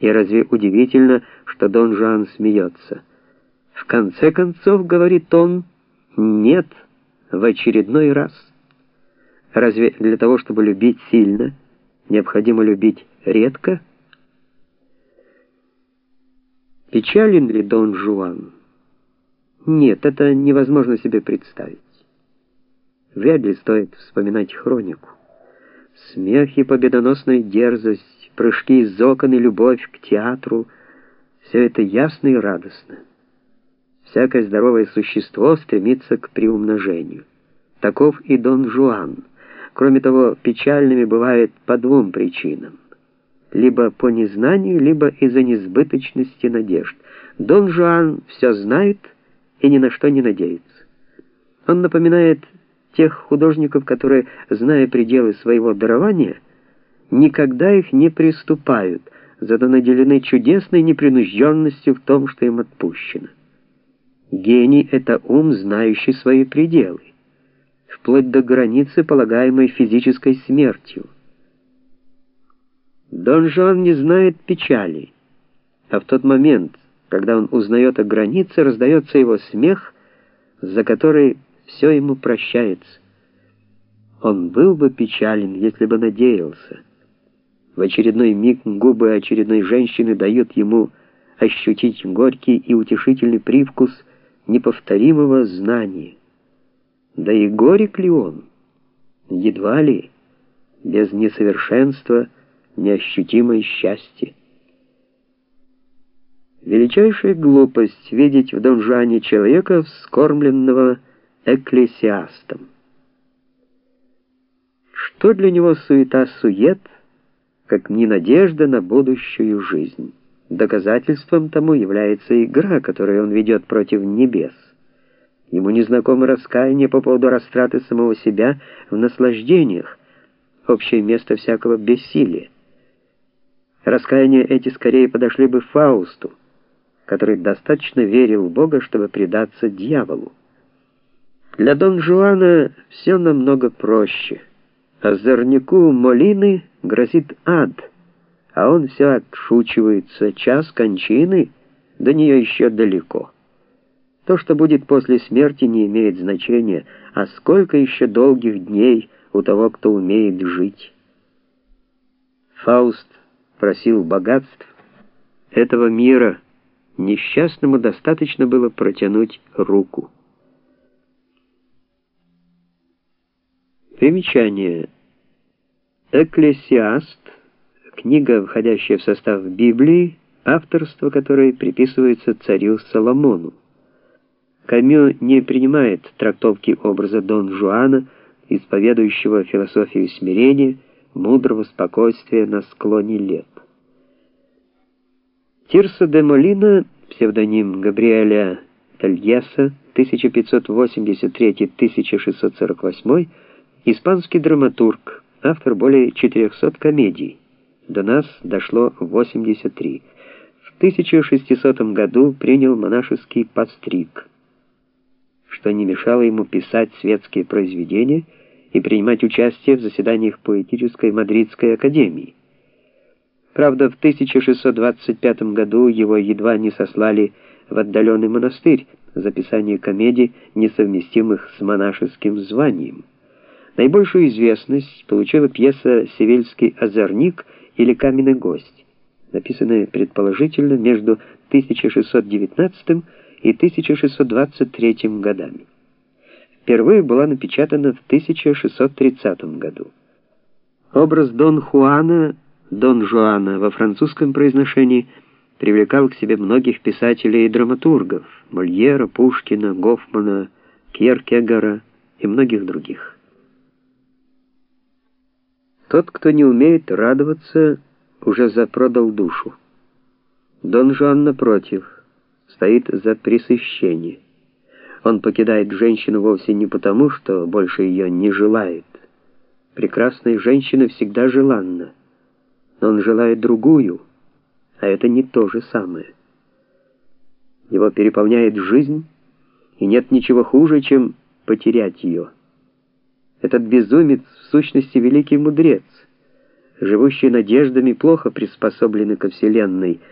И разве удивительно, что Дон Жуан смеется? В конце концов, говорит он, нет, в очередной раз. Разве для того, чтобы любить сильно, необходимо любить редко? Печален ли Дон Жуан? Нет, это невозможно себе представить. Вряд ли стоит вспоминать хронику. Смех и победоносная дерзость, прыжки из окон и любовь к театру — все это ясно и радостно. Всякое здоровое существо стремится к приумножению. Таков и Дон Жуан. Кроме того, печальными бывает по двум причинам. Либо по незнанию, либо из-за несбыточности надежд. Дон Жуан все знает и ни на что не надеется. Он напоминает тех художников, которые, зная пределы своего дарования, никогда их не приступают, зато наделены чудесной непринужденностью в том, что им отпущено. Гений — это ум, знающий свои пределы, вплоть до границы, полагаемой физической смертью. Дон Жуан не знает печали, а в тот момент, когда он узнает о границе, раздается его смех, за который все ему прощается. Он был бы печален, если бы надеялся. В очередной миг губы очередной женщины дают ему ощутить горький и утешительный привкус неповторимого знания. Да и горек ли он? Едва ли. Без несовершенства неощутимое счастье. Величайшая глупость видеть в Дон Жуане человека, вскормленного экклесиастом. Что для него суета-сует, как не надежда на будущую жизнь? Доказательством тому является игра, которую он ведет против небес. Ему незнакомо раскаяние по поводу растраты самого себя в наслаждениях, общее место всякого бессилия. Раскаяния эти скорее подошли бы Фаусту, который достаточно верил в Бога, чтобы предаться дьяволу. Для Дон Жуана все намного проще. Озорнику Молины грозит ад, а он все отшучивается. Час кончины, до нее еще далеко. То, что будет после смерти, не имеет значения, а сколько еще долгих дней у того, кто умеет жить. Фауст просил богатств этого мира, несчастному достаточно было протянуть руку. Примечание. Экклесиаст, книга, входящая в состав Библии, авторство которой приписывается царю Соломону. Камю не принимает трактовки образа Дон Жуана, исповедующего философию смирения, мудрого спокойствия на склоне лет. Тирсо де Молина, псевдоним Габриэля Тальеса, 1583-1648, Испанский драматург, автор более 400 комедий. До нас дошло 83. В 1600 году принял монашеский постриг, что не мешало ему писать светские произведения и принимать участие в заседаниях поэтической Мадридской академии. Правда, в 1625 году его едва не сослали в отдаленный монастырь за писание комедий, несовместимых с монашеским званием. Наибольшую известность получила пьеса «Севильский озорник» или «Каменный гость», написанная предположительно между 1619 и 1623 годами. Впервые была напечатана в 1630 году. Образ Дон Хуана, Дон Жуана во французском произношении привлекал к себе многих писателей и драматургов, Мольера, Пушкина, Гофмана, Кьеркегора и многих других. Тот, кто не умеет радоваться, уже запродал душу. Дон Жуан, напротив, стоит за пресыщение. Он покидает женщину вовсе не потому, что больше ее не желает. Прекрасная женщина всегда желанна, но он желает другую, а это не то же самое. Его переполняет жизнь, и нет ничего хуже, чем потерять ее. Этот безумец в сущности великий мудрец. живущие надеждами, плохо приспособлены ко Вселенной,